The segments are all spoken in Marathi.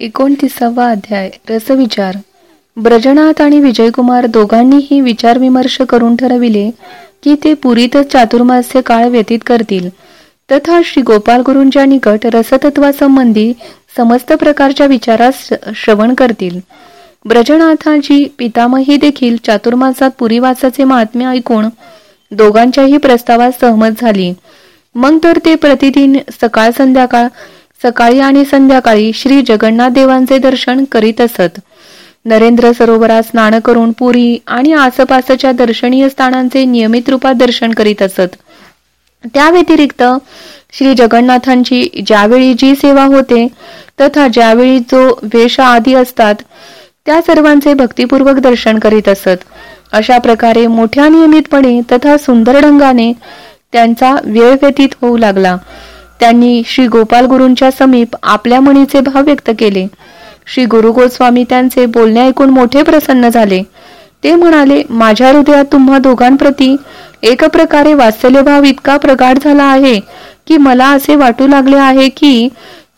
एकोणतीसावा अध्याय रसविचार. ब्रजनाथ आणि विजयकुमार दोघांनीही विचारविमर्श करून ठरविले की ते पुरीतच चातुर्मास्य काळ व्यतीत करतील. तथा श्री गोपाल गुरूंच्या निकट रसतत्वासंबंधी समस्त प्रकारच्या विचारास श्रवण करतील. ब्रजनाथाची पितामही देखील चातुर्मासात पुरीवासाचे महात्म्य ऐकून दोघांच्याही प्रस्तावास सहमत झाली. मग तर ते प्रतिदिन सकाळ संध्याकाळ सकाळी आणि संध्याकाळी श्री जगन्नाथ देवांचे दर्शन करीत असत. नरेंद्र सरोवरात स्नान करून पुरी आणि आसपासच्या दर्शनीय स्थानांचे नियमित रूपात दर्शन करीत असत. त्या व्यतिरिक्त श्री जगन्नाथांची ज्यावेळी जी सेवा होते तथा ज्यावेळी जो वेश आदी असतात त्या सर्वांचे भक्तिपूर्वक दर्शन करीत असत. अशा प्रकारे मोठ्या नियमितपणे तथा सुंदर ढंगाने त्यांचा वेळ व्यतीत होऊ लागला. त्यांनी श्री गोपाल गुरूंच्या समीप आपल्या मणीचे भाव व्यक्त केले. श्री गुरु गोस्वामी त्यांचे बोलणे ऐकून मोठे प्रसन्न झाले. ते म्हणाले माझ्या हृदयात तुम्हा दोघांप्रती एक प्रकारे वात्सल्यभाव इतका प्रगाढ झाला आहे की मला असे वाटू लागले आहे की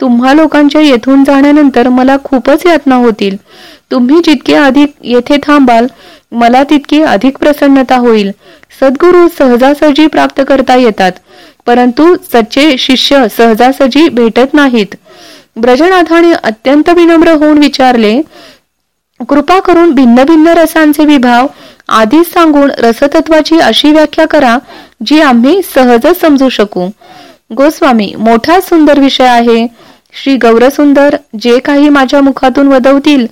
तुम्हा लोकांच्या येथून जाण्यानंतर मला खूपच यातना होतील. तुम्ही जितके अधिक येथे थांबाल मला तितकी अधिक प्रसन्नता होईल. सद्गुरू सहजासहजी प्राप्त करता येतात. परंतु सच्चे शिष्य सहजासहजी भेटत नाहीत. ब्रजनाथाने अत्यंत विनम्र होऊन विचारले कृपा करून भिन्न भिन्न रसांचे विभाव आधीच सांगून रसतत्वाची अशी व्याख्या करा जी आम्ही सहजच समजू शकू. गोस्वामी मोठा सुंदर विषय आहे. श्री गौरसुंदर जे काही माझ्या मुखातून वदवतील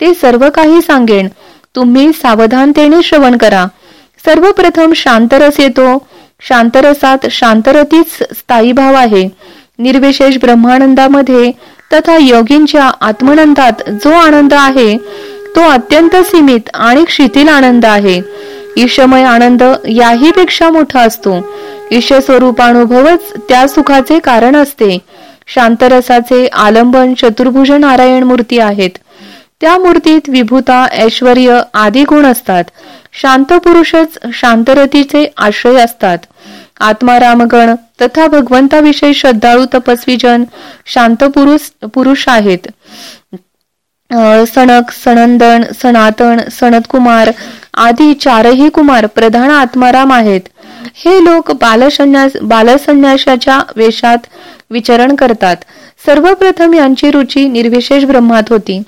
ते सर्व काही सांगेन. तुम्ही सावधानतेने श्रवण करा. सर्वप्रथम शांतरस येतो शांतरसात शांतरतीच स्थायी भाव आहे. निर्विशेष ब्रह्मानंदामध्ये तथा योगींच्या आत्मनंदात जो आनंद आहे तो अत्यंत सीमित आणि शिथिल आनंद आहे. ईशमय आनंद याही पेक्षा मोठा असतो. ईश स्वरूपानुभवच त्या सुखाचे कारण असते. शांतरसाचे आलंबन चतुर्भुज नारायण मूर्ती आहेत. त्या मूर्तीत विभूता ऐश्वर आदी गुण असतात. शांत पुरुषच शांतरतीचे आश्रय असतात. आत्मारामगण तथा भगवंताविषयी श्रद्धाळू तपस्वीजन शांत पुरुष पुरुष आहेत. सणक सनंदन सनातन सनतकुमार आदी चारही कुमार प्रधान आत्माराम आहेत. हे लोक बालसन्यास बालसन्याशाच्या वेशात विचरण करतात. सर्वप्रथम यांची रुची निर्विशेष ब्रह्मात होती.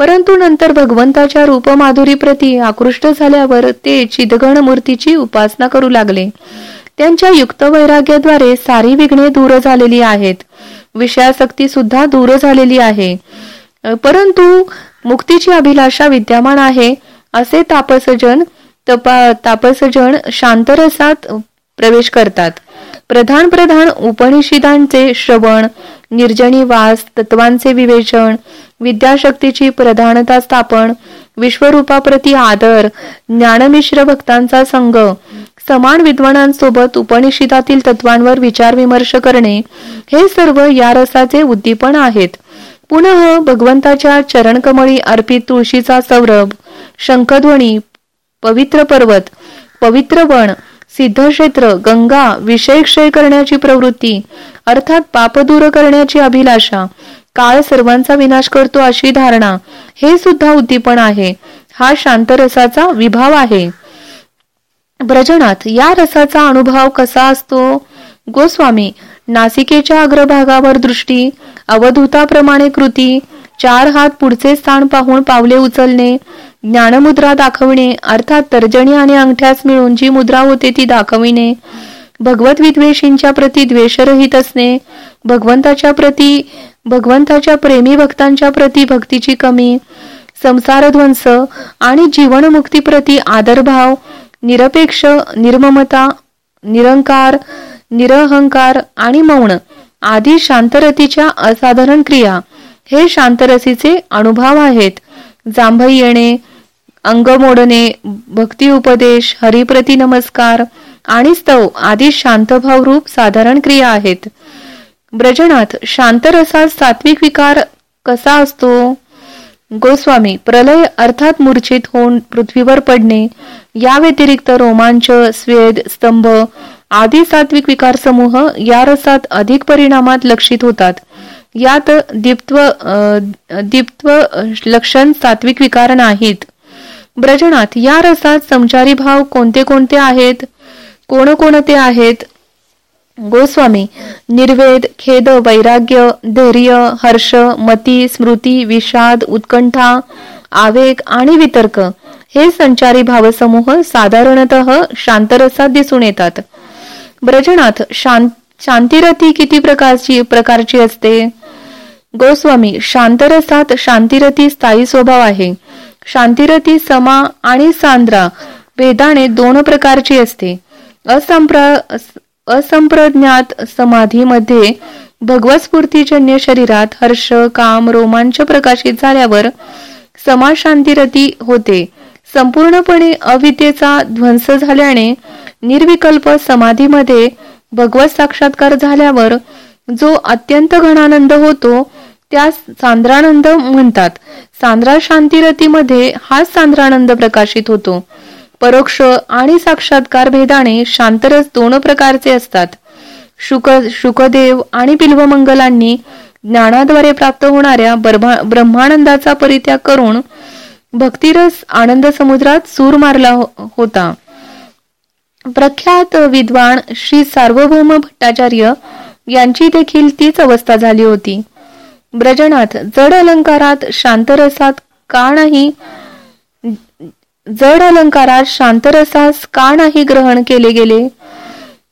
परंतु नंतर भगवंताच्या रूपमाधुरीप्रती आकृष्ट झाल्यावर ते चिदगण मूर्तीची उपासना करू लागले. त्यांच्या युक्त वैराग्याद्वारे सारी विघ्ने दूर झालेली आहेत. विषयासक्ती सुद्धा दूर झालेली आहे. परंतु मुक्तीची अभिलाषा विद्यमान आहे असे तापसजन तपा तापसजन शांतरसात प्रवेश करतात. प्रधान प्रधान उपनिषिदांचे श्रवण निर्जनी वास तत्वांचे विवेचन विद्याशक्तीची प्रधानता स्थापन विश्वरूपाप्रती आदर ज्ञानमिश्र भक्तांचा संघ समान विद्वानांसोबत उपनिषिदातील तत्वांवर विचार विमर्श करणे हे सर्व या रसाचे उद्दीपन आहेत. पुनः भगवंताच्या चरणकमळी अर्पित तुळशीचा सौरभ शंखध्वनी पवित्र पर्वत पवित्र वन सिद्धक्षेत्र गंगा विषय क्षय करण्याची प्रवृत्ती अर्थात पाप दूर करण्याची अभिलाषा काळ सर्वांचा विनाश करतो अशी धारणा हे सुद्धा उद्दीपन आहे. हा शांत रसाचा विभाव आहे. ब्रजनात या रसाचा अनुभव कसा असतो? गोस्वामी नासिकेच्या अग्रभागावर दृष्टी अवधूताप्रमाणे कृती चार हात पुढचे स्थान पाहून पावले उचलणे ज्ञानमुद्रा दाखविणे अर्थात तर्जनी आणि अंगठ्यास मिळून जी मुद्रा होते ती दाखविणे. भगवत विद्वेषींच्या प्रती द्वेषरहित असणे. भगवंताच्या प्रती भगवंताच्या प्रेमी भक्तांच्या प्रती भक्तीची कमी. संसारध्वंस आणि जीवनमुक्तीप्रती आदरभाव निरपेक्ष निर्ममता निरंकार निरहंकार आणि मौन आदी शांतरतीच्या असाधारण क्रिया. हे शांतरसीचे अनुभव आहेत. जांभई येणे अंग मोडणे भक्ती उपदेश हरिप्रती नमस्कार आणि स्तव आदी शांतभाव रूप साधारण क्रिया आहेत. ब्रजनाथ शांतरसात सात्विक विकार कसा असतो? गोस्वामी प्रलय अर्थात मूर्छित होऊन पृथ्वीवर पडणे या व्यतिरिक्त रोमांच स्वेद स्तंभ आदी सात्विक विकार समूह या रसात अधिक परिणामात लक्षित होतात. यात दीप्त्व दीप्त्व लक्षण सात्विक विकार नाहीत. ब्रजनात या रसात संचारी भाव कोणते कोणते आहेत? कोणकोणते आहेत? गोस्वामी निर्वेद खेद वैराग्य धैर्य हर्ष मती स्मृती विषाद उत्कंठा आवेग आणि वितर्क हे संचारी भावसमूह साधारणत शांतरसात दिसून येतात. ब्रजनाथ शांत शांतिरती किती प्रकारची प्रकारची असते? गोस्वामी शांतरसात शांतिरती स्थायी स्वभाव आहे. शांतिरती समा आणि सांद्रा भेदाने दोन प्रकारची असते. असंप्र असंप्रज्ञात समाधीमध्ये भगवत शरीरात हर्ष काम रोमांच प्रकाशित झाल्यावर समाशांतिरती होते. संपूर्णपणे अविद्येचा ध्वंस झाल्याने निर्विकल्प समाधीमध्ये भगवत साक्षात्कार झाल्यावर जो अत्यंत घणानंद होतो त्यास सांद्रानंद म्हणतात. सांद्रा शांतिरतीमध्ये हाच सांद्रानंद प्रकाशित होतो. परोक्ष आणि साक्षात्कार भेदाने शांतरस दोन प्रकारचे असतात. शुक शुकदेव आणि बिल्वमंगलांनी ज्ञानाद्वारे प्राप्त होणाऱ्या ब्रह्मानंदाचा परित्याग करून भक्तिरस आनंद समुद्रात सूर मारला हो-, होता. प्रख्यात विद्वान श्री सार्वभौम भट्टाचार्य यांची देखील तीच अवस्था झाली होती. ब्रजनात जड अलंकारात शांतरसात का नाही? जड अलंकारात शांतरसास का नाही ग्रहण केले गेले?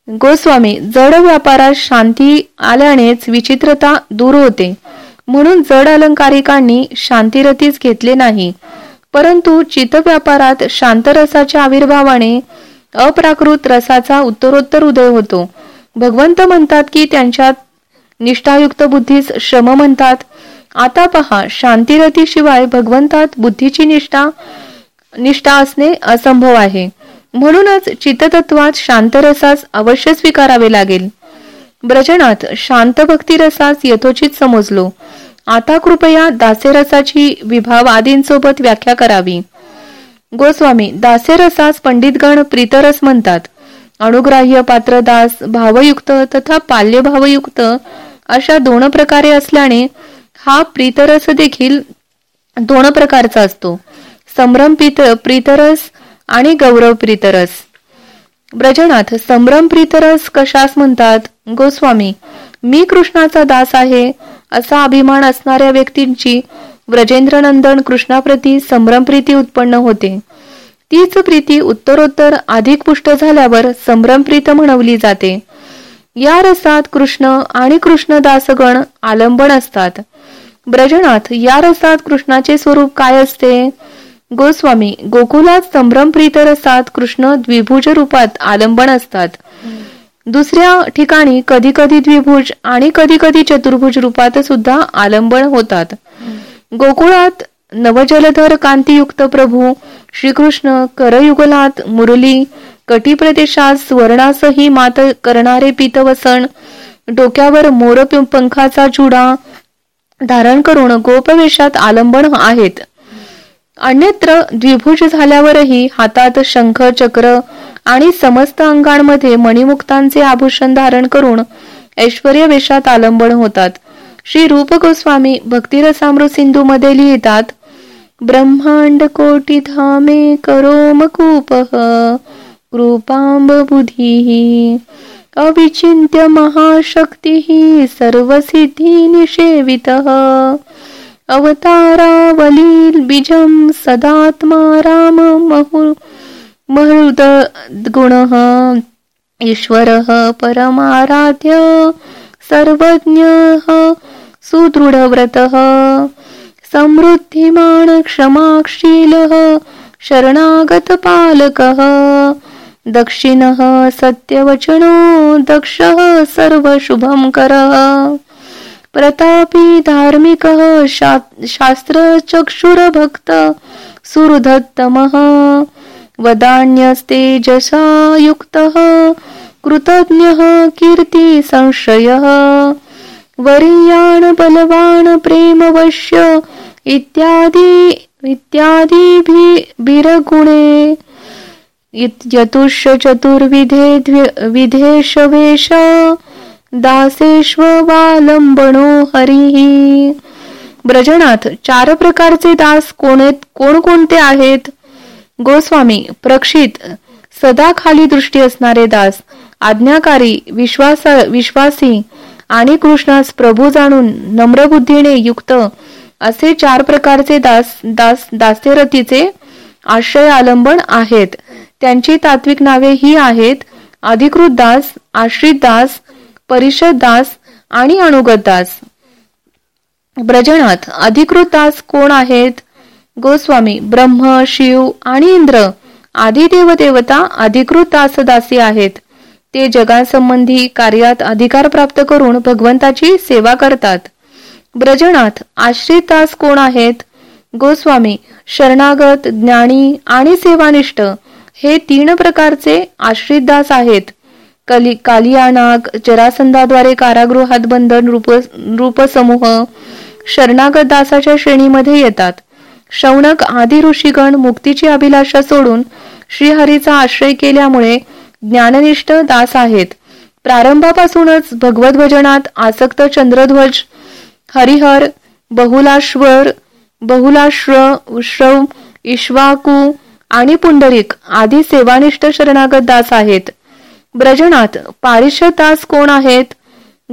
गोस्वामी जड व्यापारात शांती आल्यानेच विचित्रता दूर होते. म्हणून जड अलंकारिकांनी शांतिरतीच घेतले नाही. परंतु चित व्यापारात शांतरसाच्या आविर्भावाने अप्राकृत रसाचा उत्तरोत्तर उदय होतो. भगवंत म्हणतात की त्यांच्यात निष्ठायुक्त बुद्धीस श्रम म्हणतात. आता पहा शांतिरतीशिवाय भगवंतात बुद्धीची निष्ठा निष्ठा असणे असंभव आहे. म्हणूनच चिततत्वात शांत रसास अवश्य स्वीकारावे लागेल. ब्रजनात शांत भक्ती रसास यथोचित समजलो. आता कृपया दासेरसाची विभाव आदींसोबत व्याख्या करावी. गोस्वामी दासेरसास पंडितगण प्रीतरस म्हणतात. अनुग्राह्य पात्रदास भावयुक्त तथा पाल्यभावयुक्त भावयुक्त अशा दोन प्रकारे असल्याने हा प्रीतरस देखील दोन प्रकारचा असतो. संभ्रम प्रीतरस आणि गौरव प्रीतरस. ब्रजनाथ संभ्रम प्रीतरस कशास म्हणतात? गोस्वामी मी कृष्णाचा दास आहे असा अभिमान असणाऱ्या व्यक्तींची व्रजेंद्रनंदन कृष्णाप्रती संभ्रम प्रीती उत्पन्न होते. तीच प्रीती उत्तरोत्तर अधिक पुष्ट झाल्यावर संभ्रम प्रीत म्हणवली जाते. या रसात कृष्ण आणि कृष्णदासगण आलंबन असतात. ब्रजनाथ या रसात कृष्णाचे स्वरूप काय असते? गोस्वामी गोकुलात संभ्रम प्रीत रसात कृष्ण द्विभुज रूपात आलंबन असतात. दुसऱ्या ठिकाणी कधी कधी द्विभुज आणि कधी कधी चतुर्भुज रूपात सुद्धा आलंबन होतात. गोकुळात नवजलधर कांतीयुक्त प्रभू श्रीकृष्ण करयुगलात मुरली कटी प्रदेशात स्वर्णासही मात करणारे पितवसन डोक्यावर मोर पंखाचा चुडा धारण करून गोपवेशात आलंबन आहेत. अन्यत्र द्विभुज झाल्यावरही हातात शंख चक्र आणि समस्त अंगांमध्ये मणिमुक्तांचे आभूषण धारण करून ऐश्वर्य वेशात आलंबन होतात. श्री रूप गोस्वामी भक्तिरसामृत सिंधू मध्ये लिहितात ब्रह्मांड कोटी धामे करो मकूप कृपांब अविचिन्त्य अविचिंत्य महाशक्ती सर्वसिद्धी निषेवित अवतारावलील बीजम सदात्मा राम महृद गुण ईश्वर परमाराध्य सर्वज्ञ सुदृढव्रत। समृद्धिमान क्षमाशील शरणागत पालक दक्षिण सत्यवचनो दक्ष सर्व शुभम कर। प्रतापी धार्मिक शास्त्र चक्षुर भक्त सुरधत्तम वदान्यस्तेजसा युक्त कृतज्ञ कीर्ती संशय। वरीयान बलवान प्रेमवश्य इत्यादी इत्यादी बिरगुणे। यतुष चतुर्विधे विधेश वेश दासेश्ववालंबणो हरिही ब्रजनाथ चार प्रकारचे दास कोण कोणकोणते आहेत? गोस्वामी प्रक्षित सदा खाली दृष्टी असणारे दास आज्ञाकारी विश्वास विश्वासी आणि कृष्णास प्रभू जाणून नम्रबुद्धीने युक्त असे चार प्रकारचे दास दास दास्यरथीचे आश्रय आलंबन आहेत. त्यांची तात्विक नावे ही आहेत अधिकृत दास आश्रित दास परिषद दास आणि अनुगत दास. ब्रजनाथ अधिकृत दास कोण आहेत? गोस्वामी ब्रह्म शिव आणि इंद्र आदी देवदेवता अधिकृत दास दासी आहेत. ते जगासंबंधी कार्यात अधिकार प्राप्त करून भगवंताची सेवा करतात. ब्रजनाथ आश्रित दास कोण आहेत? गोस्वामी शरणागत ज्ञानी आणि सेवानिष्ठ हे तीन प्रकारचे आश्रित दास आहेत. कली कालियानाग जरासंधाद्वारे कारागृहात बंधन रूप रूपसमूह शरणागत दासाच्या श्रेणीमध्ये येतात. शौनक आदी ऋषीगण मुक्तीची अभिलाषा सोडून श्रीहरीचा आश्रय केल्यामुळे ज्ञाननिष्ठ दास आहेत. प्रारंभापासूनच भगवत भजनात आसक्त चंद्रध्वज हरिहर बहुलाश्वर बहुलाश्र श्रव इश्वाकू आणि पुंडरिक आदी सेवानिष्ठ शरणागत दास आहेत. ब्रजनाथ पारिषद दास कोण आहेत?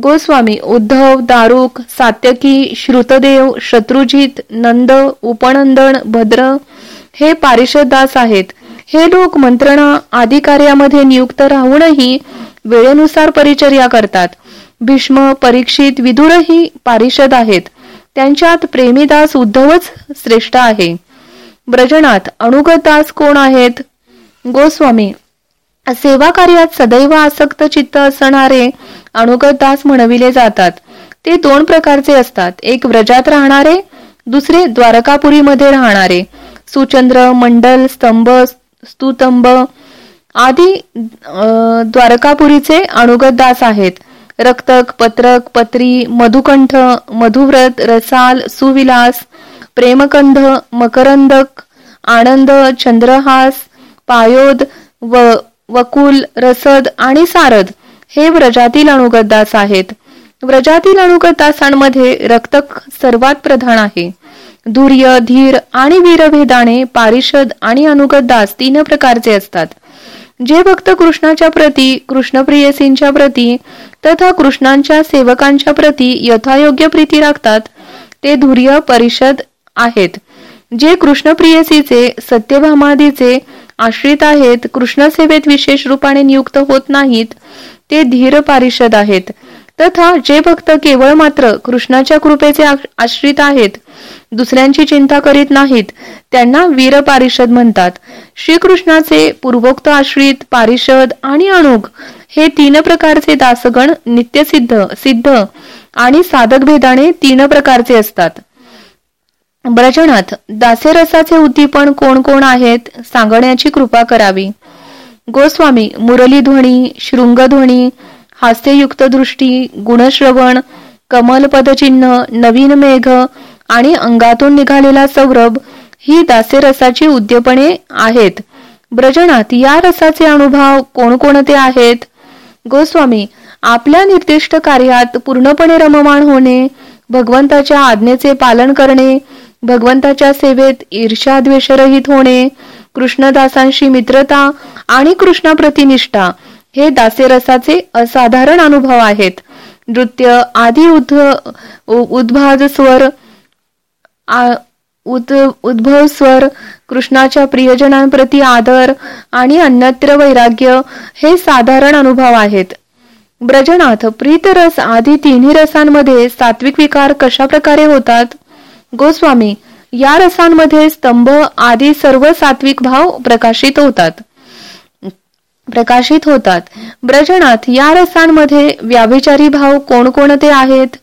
गोस्वामी उद्धव दारुक सात्यकी श्रुतदेव शत्रुजित नंद उपनंदन भद्र हे पारिषद दास आहेत. हे लोक मंत्रणा आदी कार्यामध्ये नियुक्त राहूनही वेळेनुसार परिचर्या करतात. भीष्म परीक्षित विदुरही पारिषद आहेत. त्यांच्यात प्रेमीदास उद्धवच श्रेष्ठ आहे. ब्रजनाथ अणुगदास दास कोण आहेत? गोस्वामी सेवा कार्यात सदैव आसक्त चित्त असणारे अणुगदास दास म्हणविले जातात. ते दोन प्रकारचे असतात. एक व्रजात राहणारे दुसरे द्वारकापुरीमध्ये राहणारे. सुचंद्र मंडल स्तंभ स्तुतंभ आदी द्वारकापुरीचे अनुगत दास आहेत. रक्तक पत्रक पत्री मधुकंठ मधुव्रत रसाल सुविलास प्रेमकंध मकरंदक आनंद चंद्रहास पायोद व वकुल रसद आणि सारद हे व्रजातील अणुगदास आहेत. व्रजातील अणुगदासांमध्ये रक्तक सर्वात प्रधान आहे. धुर्य धीर आणि वीरभेदाने पारिषद आणि अनुगतदास तीन प्रकारचे असतात. जे भक्त कृष्णाच्या प्रती कृष्णप्रियसींच्या प्रती तथा कृष्णांच्या सेवकांच्या प्रती यथायोग्य प्रीती राखतात ते धुर्य परिषद आहेत. जे कृष्णप्रियसीचे सत्यभामादीचे आश्रित आहेत कृष्ण सेवेत विशेष रूपाने नियुक्त होत नाहीत ते धीर पारिषद आहेत. तथा जे भक्त केवळ मात्र कृष्णाच्या कृपेचे आश्रित आहेत दुसऱ्यांची चिंता करीत नाहीत त्यांना वीर पारिषद म्हणतात. श्रीकृष्णाचे पूर्वोक्त आश्रित पारिषद आणि अणुग हे तीन प्रकारचे दासगण नित्यसिद्ध सिद्ध आणि साधक भेदाने तीन प्रकारचे असतात. ब्रजनाथ दासेरसाचे उद्दीपन कोण कोण आहेत सांगण्याची कृपा करावी. गोस्वामी मुरली ध्वनी शृंगध्वनी हास्ययुक्त दृष्टी गुणश्रवण कमल पदचिन्ह नवीन मेघ आणि अंगातून निघालेला सौरभ ही दासेरसाची उद्दीपणे आहेत. ब्रजनात या रसाचे अनुभव कोणकोणते आहेत? गोस्वामी आपल्या निर्दिष्ट कार्यात पूर्णपणे रममाण होणे भगवंताच्या आज्ञेचे पालन करणे भगवंताच्या सेवेत ईर्षाद्वेषरहित होणे कृष्णदासांशी मित्रता आणि कृष्णाप्रतिनिष्ठा हे दासेरसाचे असाधारण अनुभव आहेत. नृत्य आदी उद्भाज स्वर उद्भव स्वर कृष्णाच्या प्रियजनांप्रती आदर आणि अन्यत्र वैराग्य हे साधारण अनुभव आहेत. ब्रजनाथ प्रीतरस आदी तिन्ही रसांमध्ये सात्विक विकार कशा प्रकारे होतात? गोस्वामी या रसांमध्ये स्तंभ आदी सर्व सात्विक भाव प्रकाशित होतात. प्रकाशित होतात. ब्रजनाथ या रसांमध्ये व्याभिचारी भाव कोणकोणते आहेत?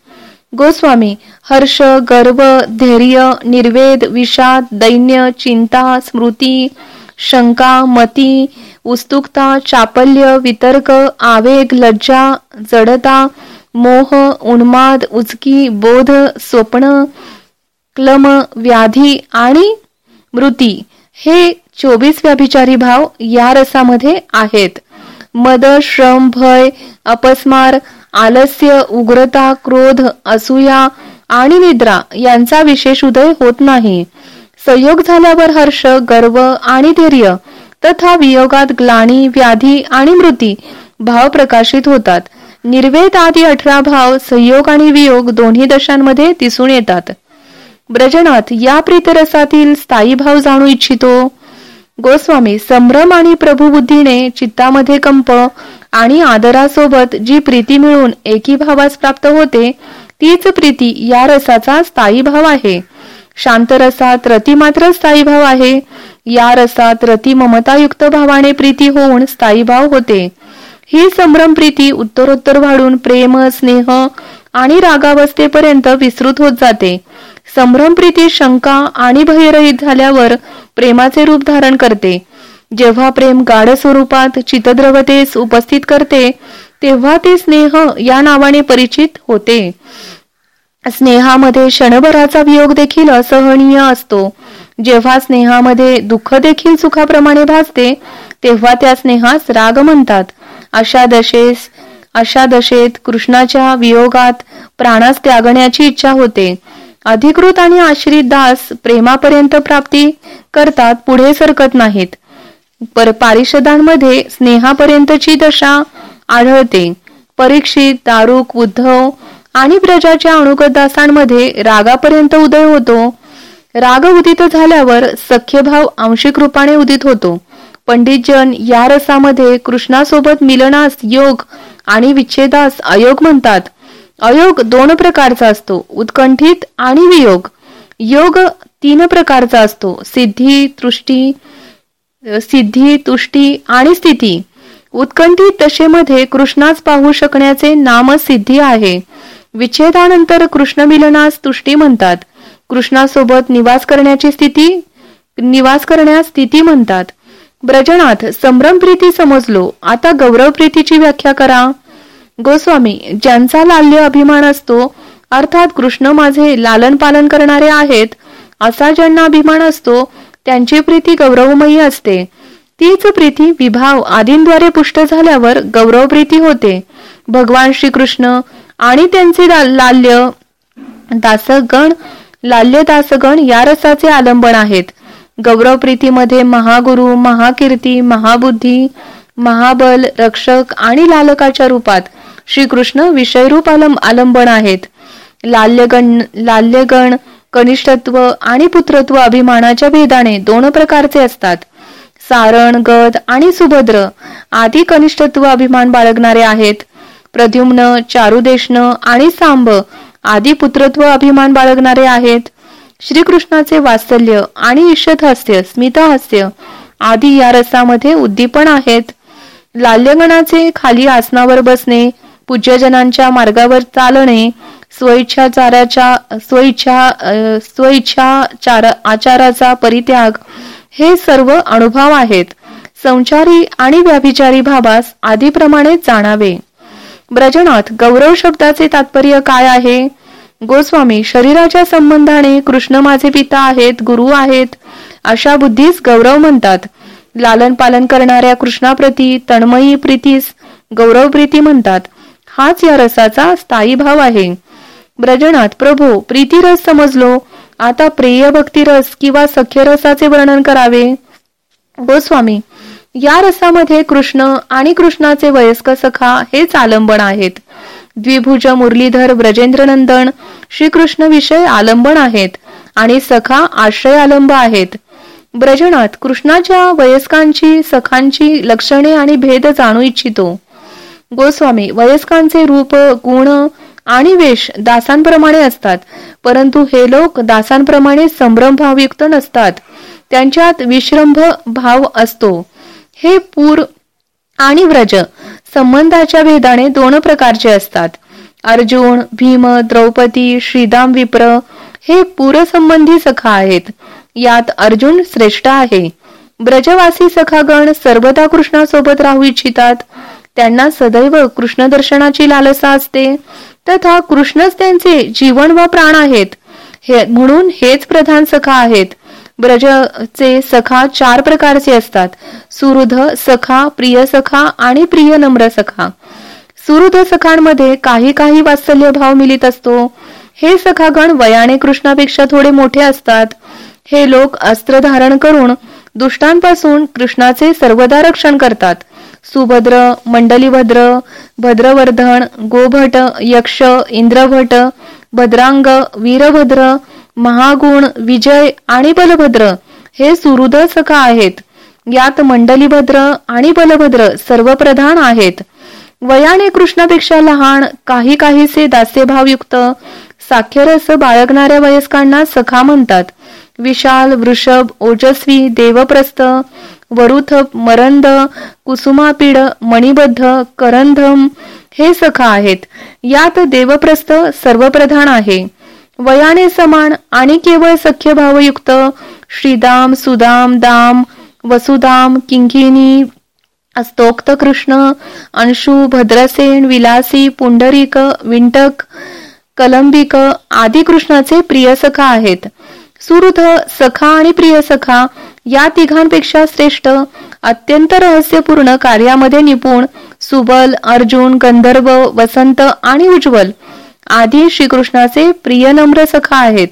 गोस्वामी हर्ष गर्व धैर्य निर्वेद विषाद दैन्य चिंता स्मृती शंका मती उत्सुकता चापल्य वितर्क आवेग लज्जा जडता मोह उन्माद उचकी बोध स्वप्न क्लम व्याधी आणि मृती हे चोवीस व्याभिचारी भाव या रसामध्ये आहेत. मद श्रम भय अपस्मार आलस्य उग्रता क्रोध असूया आणि निद्रा यांचा विशेष उदय होत नाही. संयोग झाल्यावर हर्ष गर्व आणि धैर्य तथा वियोगात ग्लानी व्याधी आणि मृती भाव प्रकाशित होतात. निर्वेद आदी अठरा भाव संयोग आणि वियोग दोन्ही दशांमध्ये दिसून येतात. ब्रजनाथ या प्रीतरसातील स्थायी भाव जाणू इच्छितो. गोस्वामी संभ्रम आणि प्रभुबुद्धीने चित्तामध्ये कंप आणि आदरासोबत जी प्रीती मिळून एकी भावास प्राप्त होते तीच प्रीती या रसाचा स्थायी भाव आहे. शांत रसात रती मात्र स्थायी भाव आहे. या रसात रती ममतायुक्त भावाने प्रीती होऊन स्थायी भाव होते. ही संभ्रम प्रीती उत्तरोत्तर वाढून प्रेम स्नेह आणि रागावस्थेपर्यंत विस्तृत होत जाते. संभ्रम प्रीती शंका आणि भयरहित झाल्यावर प्रेमाचे रूप धारण करते. जेव्हा प्रेम गाढ स्वरूपात चितद्रवतेस उपस्थित करते तेव्हा ते स्नेह या नावाने परिचित होते. स्नेहामध्ये क्षणभराचा वियोग देखील असहनीय असतो. जेव्हा स्नेहामध्ये दुःख देखील सुखाप्रमाणे भासते तेव्हा त्या स्नेहास राग म्हणतात. अशा दशेस अशा दशेत कृष्णाच्या वियोगात प्राणास त्यागण्याची इच्छा होते. अधिकृत आणि आश्रित दास प्रेमापर्यंत प्राप्ती करतात पुढे सरकत नाहीत. पर पारिषदांमध्ये स्नेहापर्यंतची दशा आढळते. परीक्षित दारुक उद्धव आणि प्रजाच्या अनुगत दासांमध्ये रागापर्यंत उदय होतो. राग उदित झाल्यावर सख्यभाव आंशिक रूपाने उदित होतो. पंडितजन या रसामध्ये कृष्णासोबत मिलनास योग आणि विच्छेदास अयोग म्हणतात. अयोग दोन प्रकारचा असतो उत्कंठित आणि वियोग. योग तीन प्रकारचा असतो सिद्धी तृष्टी सिद्धी तुष्टी आणि स्थिती. उत्कंठित दशेमध्ये कृष्णास पाहू शकण्याचे नाम सिद्धी आहे. विच्छेदानंतर कृष्ण मिलनास तुष्टी म्हणतात. कृष्णासोबत निवास करण्याची स्थिती निवास करण्यास स्थिती म्हणतात. ब्रजनाथ संभ्रम प्रीती समजलो. आता गौरव प्रीतीची व्याख्या करा. गोस्वामी ज्यांचा लाल्य अभिमान असतो अर्थात कृष्ण माझे लालन पालन करणारे आहेत असा ज्यांना अभिमान असतो त्यांची प्रीती गौरवमयी असते. तीच प्रीती विभाव आदींद्वारे पुष्ट झाल्यावर गौरव प्रीती होते. भगवान श्रीकृष्ण आणि त्यांचे लाल्य दासगण लाल्य दासगण या रसाचे आलंबन आहेत. गौरव प्रीतीमध्ये महागुरु महाकीर्ती महाबुद्धी महाबल रक्षक आणि लालकाच्या रूपात श्रीकृष्ण विषयरूप आलंब आलंबन आहेत. लाल्यगण लाल्यगण कनिष्ठत्व आणि पुत्रत्व अभिमानाच्या भेदाने दोन प्रकारचे असतात. सारण गद आणि सुभद्र आदी कनिष्ठत्व अभिमान बाळगणारे आहेत. प्रद्युम्न चारुदेशन आणि सांब आदी पुत्रत्व अभिमान बाळगणारे आहेत. श्रीकृष्णाचे वात्सल्य आणि ईशत स्मितहास्य आदी या रसामध्ये उद्दीपन आहेत. लाल्यगणाचे खाली आसनावर बसणे पूज्यजनांच्या मार्गावर चालणे स्वइच्छाचाराच्या स्वइच्छा स्वइच्छा आचाराचा परित्याग हे सर्व अनुभव आहेत. संचारी आणि व्याभिचारी भावास आधीप्रमाणे जाणावे. ब्रजनाथ गौरव शब्दाचे तात्पर्य काय आहे? गोस्वामी शरीराच्या संबंधाने कृष्ण माझे पिता आहेत गुरु आहेत अशा बुद्धीस गौरव म्हणतात. लालन पालन करणाऱ्या कृष्णाप्रती तन्मयी प्रीतीस गौरव प्रीती म्हणतात. हाच या रसाचा स्थायी भाव आहे. ब्रजनात प्रभू प्रीतीरस समजलो. आता प्रिय भक्तिरस किंवा सख्य रसाचे वर्णन करावे. हो गोस्वामी या रसामध्ये कृष्ण आणि कृष्णाचे वयस्क सखा हेच आलंबन आहेत. द्विभुज मुरलीधर ब्रजेंद्रनंदन श्रीकृष्ण विषय आलंबन आहेत आणि सखा आश्रय आलंब आहेत. ब्रजनात कृष्णाच्या वयस्कांची सखांची लक्षणे आणि भेद जाणू इच्छितो. गोस्वामी वयस्कांचे रूप गुण आणि वेश दासांप्रमाणे असतात परंतु हे लोक दासांप्रमाणे संभ्रम भावयुक्त नसतात. त्यांच्यात विश्रंभ भाव असतो. हे पूर आणि व्रज संबंधाच्या भेदाने दोन प्रकारचे असतात. अर्जुन भीम द्रौपदी श्रीदाम विप्र हे पूरसंबंधी सखा आहेत. यात अर्जुन श्रेष्ठ आहे. ब्रजवासी सखागण सर्वदा कृष्णासोबत राहू इच्छितात. त्यांना सदैव कृष्ण दर्शनाची लालसा असते. तथा कृष्णच त्यांचे जीवन व प्राण आहेत. हे म्हणून हेच प्रधान सखा आहेत. ब्रजचे सखा चार प्रकारचे असतात. सुहृद सखा प्रिय सखा आणि प्रिय नम्र सखा. सुहृद सखांमध्ये काही काही वात्सल्य भाव मिलित असतो. हे सखागण वयाने कृष्णापेक्षा थोडे मोठे असतात. हे लोक अस्त्र धारण करून दुष्टांपासून कृष्णाचे सर्वदा रक्षण करतात. सुभद्र मंडलीभद्र भद्रवर्धन गोभट यक्ष इंद्रभट भद्रांग वीरभद्र महागुण विजय आणि बलभद्र हे सुहृद सखा आहेत? यात मंडलीभद्र आणि बलभद्र सर्व प्रधान आहेत. वयाने कृष्णापेक्षा लहान काही काहीसे दास्यभावयुक्त साख्यरस बाळगणाऱ्या वयस्कांना सखा म्हणतात. विशाल वृषभ ओजस्वी देवप्रस्थ वरुथ मरंद कुसुमापीड मणिबद्ध करंधम हे सखा आहेत. यात देवप्रस्थ सर्वप्रधान आहे. वयाने समान आणि केवळ सख्य भावयुक्त श्रीदाम सुदाम दाम वसुदाम किंकिनी स्तोक्त कृष्ण अंशु भद्रसेन विलासी पुंडरीक विंटक कलंबिक आदी कृष्णाचे प्रिय सखा आहेत. सुहृद सखा आणि प्रिय सखा या तिघांपेक्षा श्रेष्ठ अत्यंत रहस्यपूर्ण कार्यामध्ये निपुण सुबल अर्जुन गंधर्व वसंत आणि उज्ज्वल. आधी श्रीकृष्णाचे प्रिय नम्र सखा आहेत.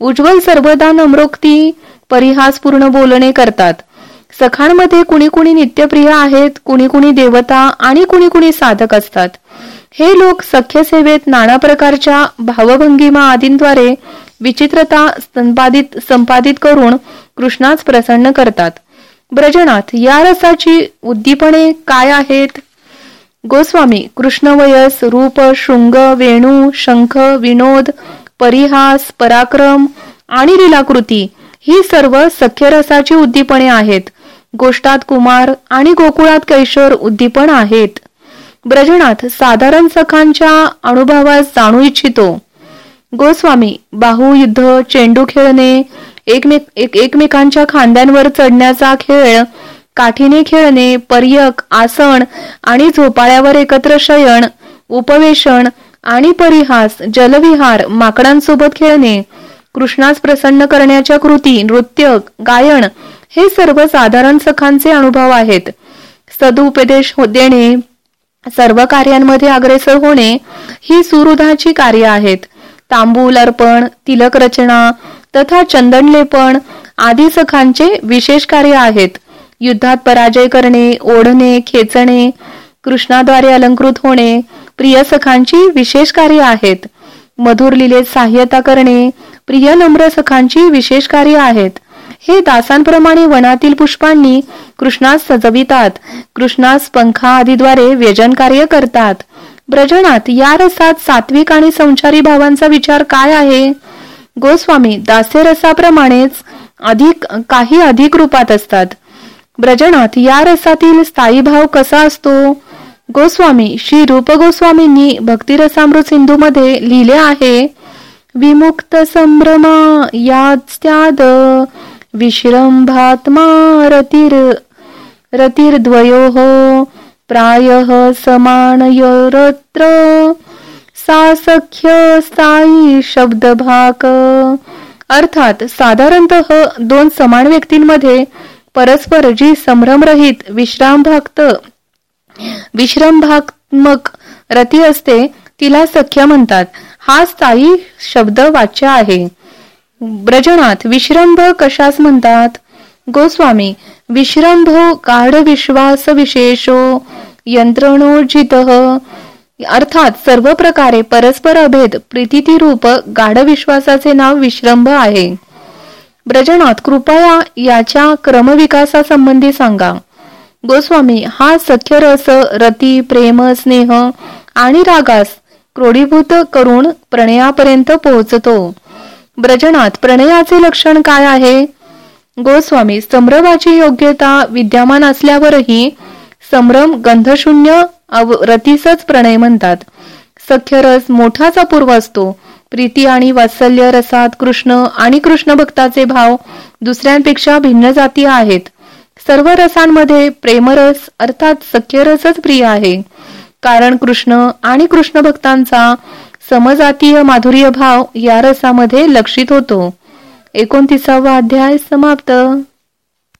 उज्ज्वल सर्वदा नम्रोक्ती परिहासपूर्ण बोलणे करतात. सखांमध्ये कुणी कुणी नित्यप्रिय आहेत कुणी कुणी देवता आणि कुणी कुणी साधक असतात. हे लोक सख्य सेवेत नाना प्रकारच्या भावभंगिमा आदींद्वारे विचित्रता संपादित संपादित करून कृष्णाच प्रसन्न करतात. ब्रजनाथ या रसाची उद्दीपणे काय आहेत? गोस्वामी कृष्णवयस रूप शृंग वेणू शंख विनोद परिहास पराक्रम आणि लीलाकृती ही सर्व सख्य रसाची उद्दीपणे आहेत. गोष्टात कुमार आणि गोकुळात कैशोर उद्दीपन आहेत. ब्रजनाथ साधारण सखांच्या अनुभवास जाणू इच्छितो. गोस्वामी बाहुयुद्ध चेंडू खेळणे एकमेक एक, एकमेकांच्या खांद्यांवर चढण्याचा खेळ काठीने खेळणे पर्यक आसन आणि झोपाळ्यावर एकत्र शयन उपवेशन आणि परिहास जलविहार माकडांसोबत खेळणे कृष्णास प्रसन्न करण्याच्या कृती नृत्य गायन हे सर्व साधारण सखांचे अनुभव आहेत. सदुपदेश हो-, देणे सर्व कार्यांमध्ये अग्रेसर होणे ही सुहृदाची कार्य आहेत. तांबूल अर्पण तिलक रचना तथा चंदनलेपण आदी सखांचे विशेष कार्य आहेत. युद्धात पराजय करणे ओढणे खेचणे कृष्णाद्वारे अलंकृत होणे प्रिय सखांची विशेष कार्य आहेत. मधुर लिलेत सहाय्यता करणे प्रिय नम्र सखांची विशेष कार्य आहेत. हे दासांप्रमाणे वनातील पुष्पांनी कृष्णास सजवितात. कृष्णास पंखा आदीद्वारे व्यजन कार्य करतात. ब्रजनात या रसात सात्विक आणि संचारी भावांचा विचार काय आहे? गोस्वामी दास्य रसाप्रमाणेच अधिक काही अधिक रूपात असतात. ब्रजनात या रसातील स्थायी भाव कसा असतो? गोस्वामी श्री रूप गोस्वामींनी भक्तिरसामृत सिंधू मध्ये लिहिले आहे विमुक्त संभ्रमा याद विश्रंभात्मा रतिर हो प्रायः समानयोरत्र सासख्य स्थायी शब्दभाक. अर्थात साधारणतः दोन समान व्यक्तींमध्ये परस्पर जी संभ्रमरहित विश्रामभाक्त विश्रमभात्मक रती असते तिला सख्य म्हणतात. हा स्थायी शब्द वाच्य आहे. ब्रजनात विश्रंभ कशास म्हणतात? गोस्वामी विश्रंभो गाढ विश्वास विशेषो यंत्रणोर्जित अर्थात सर्व प्रकारे परस्पर अभेद रूप गाढ विश्वासाचे नाव विश्रंभ आहे. ब्रजनाथ कृपया याच्या क्रमविकासासंबंधी सांगा. गोस्वामी हा सख्य रस रती प्रेम स्नेह आणि रागास क्रोडीभूत करून प्रणयापर्यंत पोहोचतो. ब्रजनात प्रणयाचे लक्षण काय आहे? गोस्वामी संभ्रमाची योग्यता विद्यमान असल्यावरही संभ्रम गंधशून्य रतीसच प्रणय म्हणतात. सख्यरस मोठाच अपूर्व असतो. प्रीती आणि वात्सल्य रसात कृष्ण आणि कृष्ण भक्ताचे भाव दुसऱ्यांपेक्षा भिन्न जाती आहेत. सर्व रसांमध्ये प्रेमरस अर्थात सख्यरसच प्रिय आहे. कारण कृष्ण आणि कृष्ण भक्तांचा समजातीय माधुर्य भाव या रसामध्ये लक्षित होतो. एकोणतीसावा अध्याय समाप्त.